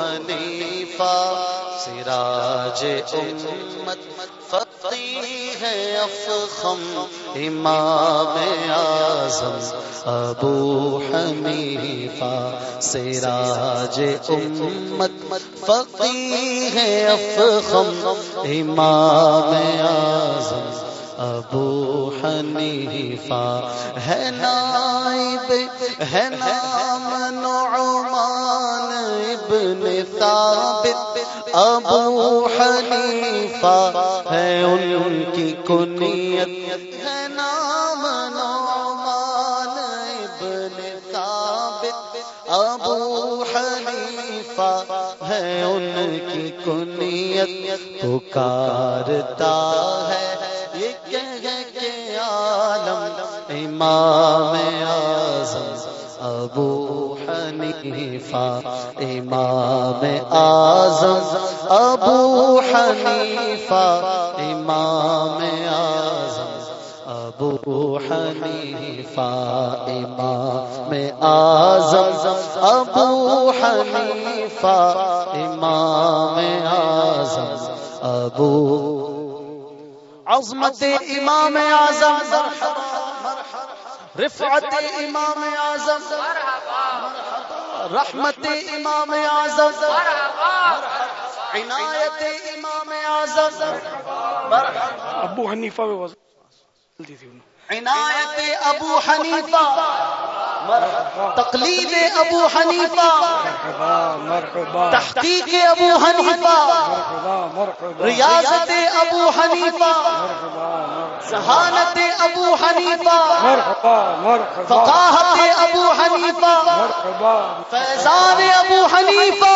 حنیفہ سراج امت فقی ہے افخم امام اعظم ابو حنیفہ سراج امت فقی ہے افخم امام اعظم ابو حنیفہ ہے نائب ہے نام نعمان ابن ثابت، ابو حنیفہ ہے ان کی کنیت۔ ہے نام نعمان ابن ثابت، ابو حنیفہ ہے ان کی کنیت۔ پکارتا ہے یہ کہہ کے عالم، امام حنیفہ امام اعظم، ابو حنیفہ، امام اعظم، ابو حنیفہ، امام اعظم، ابو حنیفہ، امام اعظم، ابو عظمت امام اعظم رفعت امام اعظم رحمت امام اعظم عنایت امام اعظم ابو حنیفہ عنایت ابو حنیفہ تقلید ابو حنیفہ، تحقیق ابو حنیفہ مرحبا ریاضت ابو حنیفہ، ذہانت ابو حنیفہ، فقاہت ابو حنیفہ، فیضان ابو حنیفہ۔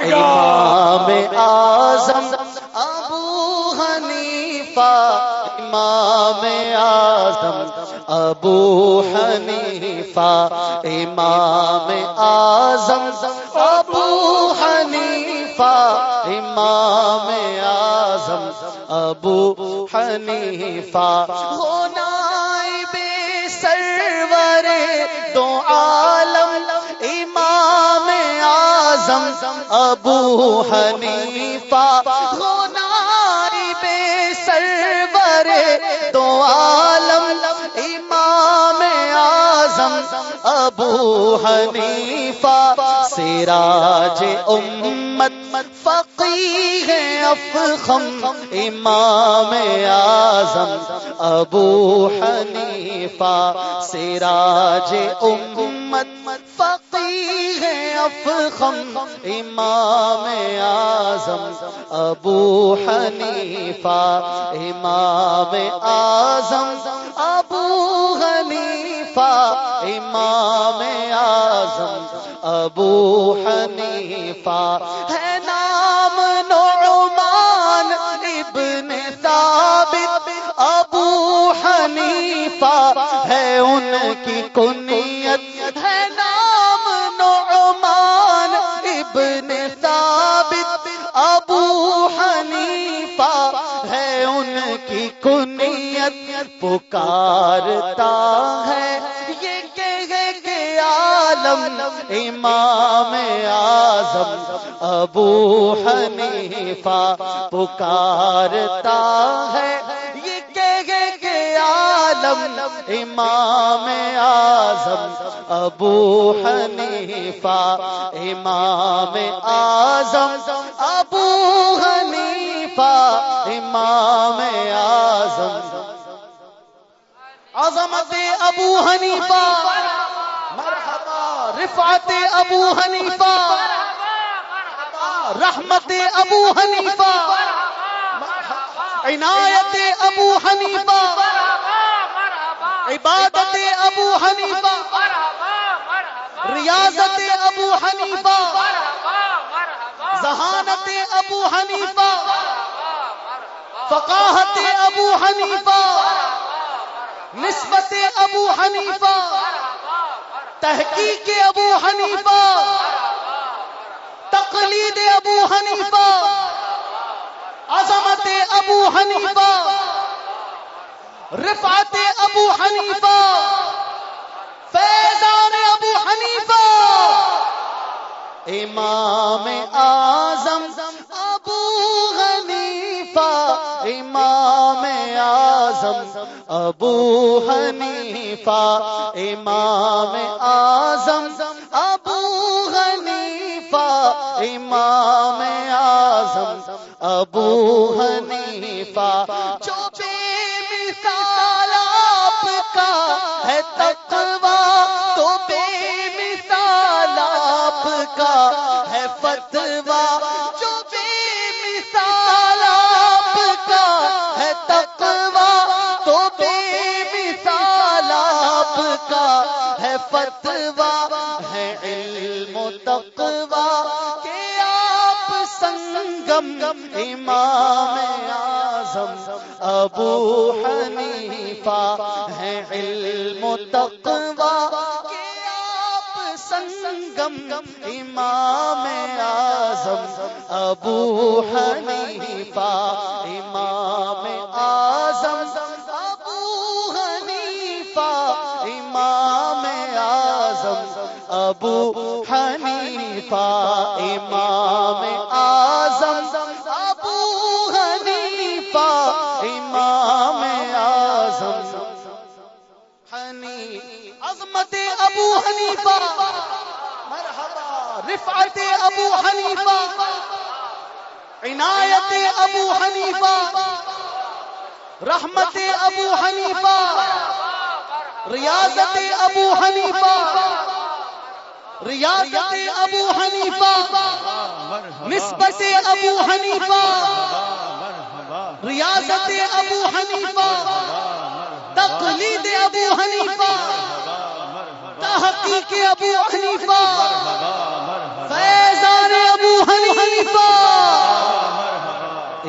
امام اعظم ابو حنیفہ۔ امام اعظم، ابو حنیفہ، امام اعظم، ابو حنیفہ، امام اعظم، ابو حنیفہ۔ ہونا بے سرور دو عالم، امام اعظم، ابو حنیفہ۔ دو عالم امام اعظم ابو حنیفہ، سراج امت، فقیہ افخم امام اعظم ابو حنیفہ، سراج امت، فقیہ افخم امام اعظم ابو حنیفہ، امام اعظم ابو حنیفہ، امام اعظم ابو حنیفہ۔ ہے نام نعمان ابن ثابت ابو حنیفہ۔ ہے ان کی کنیت امام اعظم ابو حنیفہ پکارتا ہے۔ یہ کہہ کے عالم، امام اعظم ابو حنیفہ، امام اعظم ابو حنیفہ، امام اعظم۔ عظمت ابو حنیفہ۔ رفعت ابو حنیفہ. رحمت ابو حنیفہ. عنایت ابو حنیفہ. عبادت ابو حنیفہ. ریاضت ابو حنیفہ. ذہانت ابو حنیفہ. فقاہت ابو حنیفہ. نسبت ابو حنیفہ. تحقیق ابو حنیفہ، تقلید ابو حنیفہ، عظمت ابو حنیفہ، رفعت ابو حنیفہ، فیضان ابو حنیفہ۔ امام اعظم آزم ابو حنیفہ، امام آزم ابو حنیفہ، امام آزم ابو حنیفہ۔ جو مثال آپ کا ہے تقوی، تو بے مثال آپ کا ہے فتوا ابو حنیفہ ہے علم و تقوی کہ آپ سنگم امام اعظم، ابو حنیفہ امام اعظم، ابو حنیفہ امام اعظم، ابو حنیفہ امام اعظم۔ حنیفہ۔ مرحبا۔ رفعت ابو حنیفہ۔ عنایت ابو حنیفہ۔ رحمت ابو حنیفہ۔ ریاضت ابو حنیفہ۔ ریاضت ابو حنیفہ۔ نسبت ابو حنیفہ۔ ریاضت ابو حنیفہ۔ تقلید ابو حنیفہ۔ تحقیق ابو حنیفہ فیضان ابو حنیفہ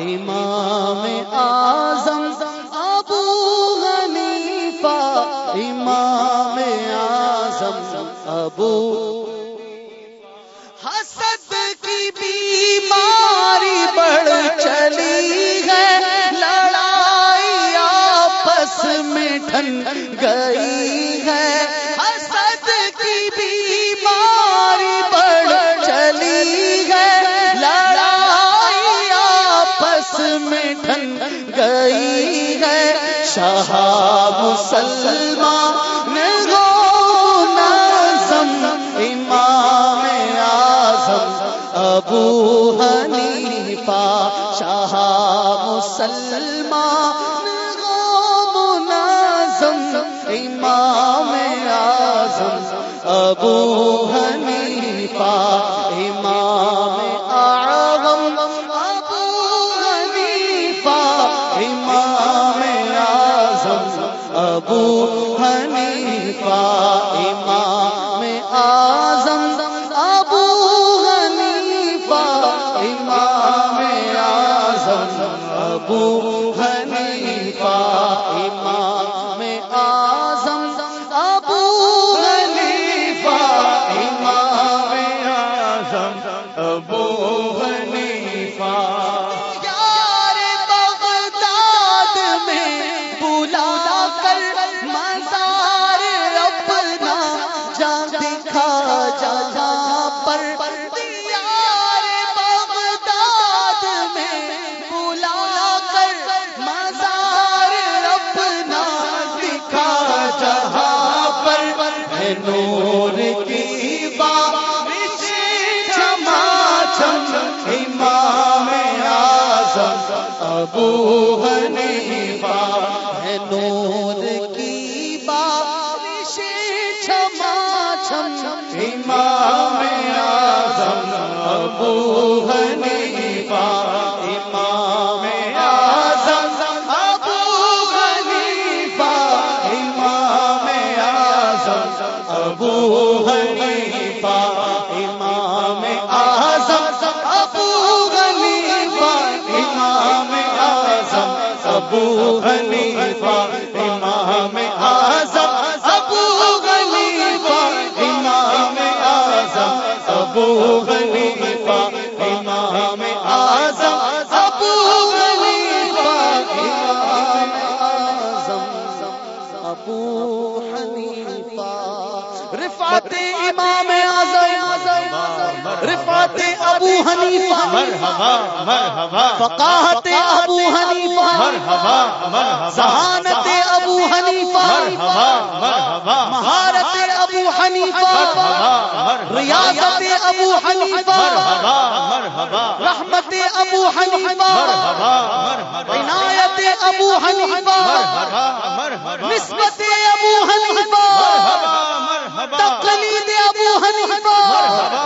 امام اعظم ابو حنیفہ امام اعظم ابو حسد کی بیماری بڑھ چلی ہے لڑائی آپس میں ٹھن گئی شاہ مسلمان نظم امام اعظم، ابو حنیفہ شاہ مسلمان گو منظم امام اعظم، ابو حنیفہ نور کی بارش چھما چھم امام اعظم ابو حنیفہ ہے نور کی بارش چھما چھم امام اعظم ابو حنیفہ فقاہت ابو حنیفہ۔ مرحبا مرحبا فقاہت ابو حنیفہ۔ مرحبا مرحبا ذہانت ابو حنیفہ۔ مرحبا مرحبا مہارت ابو حنیفہ۔ مرحبا ریاضت ابو حنیفہ۔ مرحبا مرحبا رحمت ابو حنیفہ۔ مرحبا مرحبا عنایت ابو حنیفہ۔ مرحبا مرحبا نسبت ابو حنیفہ۔ مرحبا مرحبا تقلید ابو حنیفہ۔ مرحبا